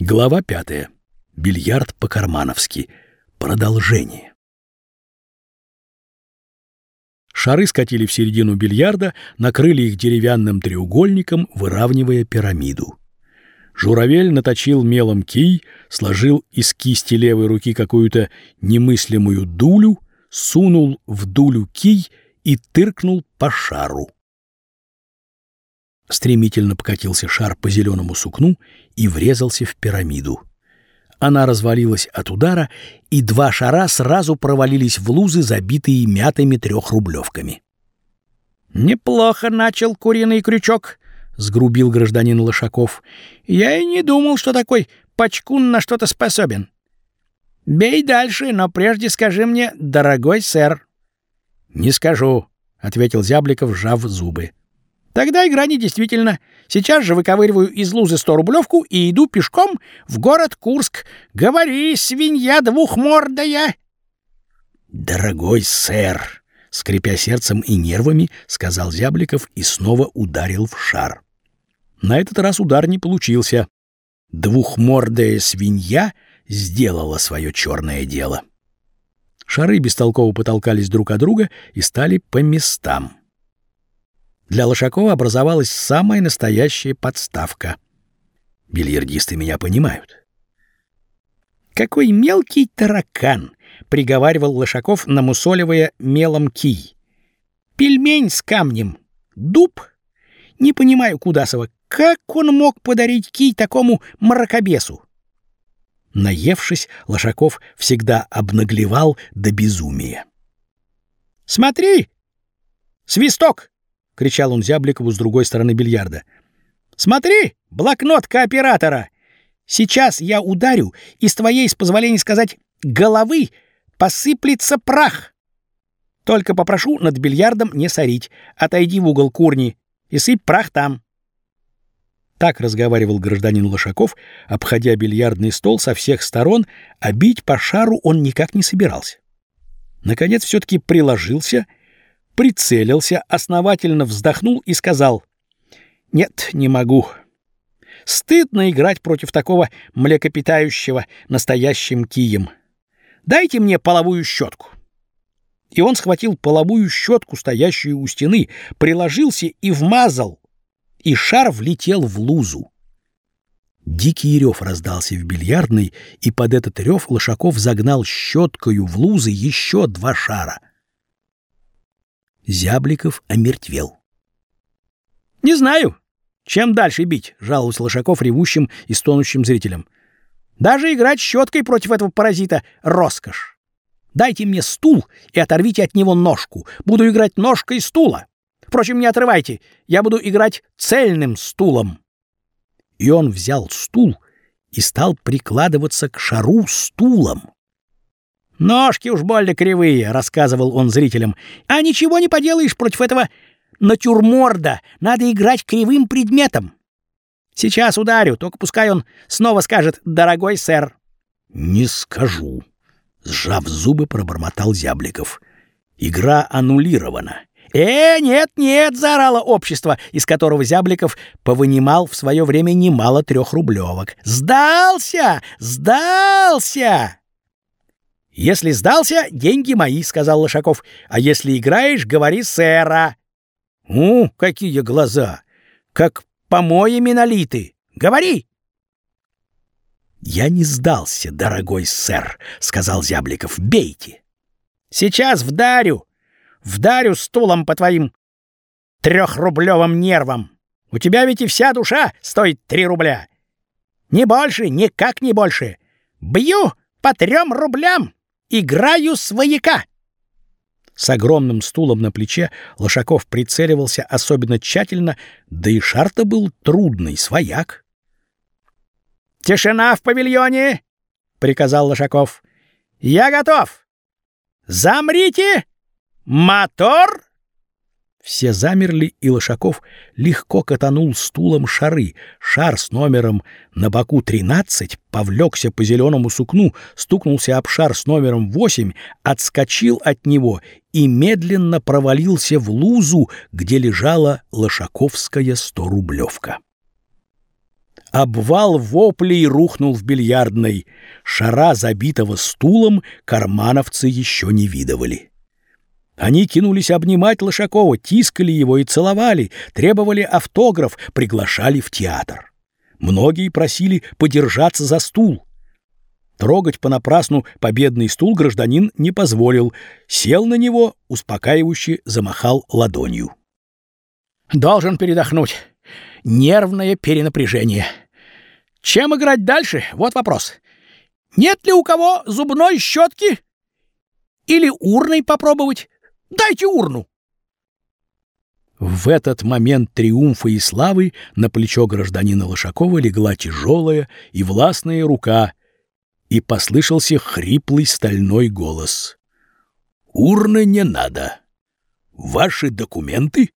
Глава пятая. Бильярд по-кармановски. Продолжение. Шары скатили в середину бильярда, накрыли их деревянным треугольником, выравнивая пирамиду. Журавель наточил мелом кий, сложил из кисти левой руки какую-то немыслимую дулю, сунул в дулю кий и тыркнул по шару. Стремительно покатился шар по зеленому сукну и врезался в пирамиду. Она развалилась от удара, и два шара сразу провалились в лузы, забитые мятыми трехрублевками. «Неплохо начал куриный крючок», — сгрубил гражданин Лошаков. «Я и не думал, что такой пачкун на что-то способен. Бей дальше, но прежде скажи мне, дорогой сэр». «Не скажу», — ответил Зябликов, сжав зубы. Тогда игра не действительно. Сейчас же выковыриваю из лузы сто рублевку и иду пешком в город Курск. Говори, свинья двухмордая!» «Дорогой сэр!» — скрипя сердцем и нервами, сказал Зябликов и снова ударил в шар. На этот раз удар не получился. Двухмордая свинья сделала свое черное дело. Шары бестолково потолкались друг от друга и стали по местам. Для Лошакова образовалась самая настоящая подставка. Бильярдисты меня понимают. «Какой мелкий таракан!» — приговаривал Лошаков, намусоливая мелом кий. «Пельмень с камнем. Дуб? Не понимаю, Кудасова, как он мог подарить кий такому мракобесу?» Наевшись, Лошаков всегда обнаглевал до безумия. «Смотри! Свисток!» — кричал он Зябликову с другой стороны бильярда. «Смотри, блокнот кооператора! Сейчас я ударю, и с твоей, с позволения сказать, головы посыплется прах! Только попрошу над бильярдом не сорить, отойди в угол курни и сыпь прах там!» Так разговаривал гражданин Лошаков, обходя бильярдный стол со всех сторон, а бить по шару он никак не собирался. Наконец все-таки приложился — прицелился, основательно вздохнул и сказал «Нет, не могу. Стыдно играть против такого млекопитающего настоящим кием. Дайте мне половую щетку». И он схватил половую щетку, стоящую у стены, приложился и вмазал, и шар влетел в лузу. Дикий рев раздался в бильярдной, и под этот рев Лошаков загнал щеткою в лузы еще два шара — Зябликов омертвел. «Не знаю, чем дальше бить», — жаловался Лошаков ревущим и стонущим зрителям. «Даже играть щеткой против этого паразита — роскошь. Дайте мне стул и оторвите от него ножку. Буду играть ножкой стула. Впрочем, не отрывайте, я буду играть цельным стулом». И он взял стул и стал прикладываться к шару стулом. «Ножки уж больно кривые», — рассказывал он зрителям. «А ничего не поделаешь против этого натюрморда. Надо играть кривым предметом. Сейчас ударю, только пускай он снова скажет «дорогой сэр». «Не скажу», — сжав зубы, пробормотал Зябликов. «Игра аннулирована». «Э, нет, нет!» — заорало общество, из которого Зябликов повынимал в свое время немало трехрублевок. «Сдался! Сдался!» «Если сдался, деньги мои», — сказал Лошаков. «А если играешь, говори сэра». «У, какие глаза! Как помоями налиты! Говори!» «Я не сдался, дорогой сэр», — сказал Зябликов. «Бейте!» «Сейчас вдарю! Вдарю стулом по твоим трехрублевым нервам! У тебя ведь и вся душа стоит три рубля! Не больше, никак не больше! Бью по трем рублям!» Играю свояка!» С огромным стулом на плече Лошаков прицеливался особенно тщательно, да и шар-то был трудный, свояк. «Тишина в павильоне!» — приказал Лошаков. «Я готов! Замрите! Мотор!» Все замерли, и Лошаков легко катанул стулом шары. Шар с номером на боку 13 повлекся по зеленому сукну, стукнулся об шар с номером 8, отскочил от него и медленно провалился в лузу, где лежала лошаковская сторублевка. Обвал воплей рухнул в бильярдной. Шара, забитого стулом, кармановцы еще не видывали. Они кинулись обнимать Лошакова, тискали его и целовали, требовали автограф, приглашали в театр. Многие просили подержаться за стул. Трогать понапрасну победный стул гражданин не позволил, сел на него, успокаивающе замахал ладонью. «Должен передохнуть. Нервное перенапряжение. Чем играть дальше? Вот вопрос. Нет ли у кого зубной щетки? Или урной попробовать? Дайте урну!» В этот момент триумфа и славы на плечо гражданина Лошакова легла тяжелая и властная рука, и послышался хриплый стальной голос. «Урны не надо. Ваши документы?»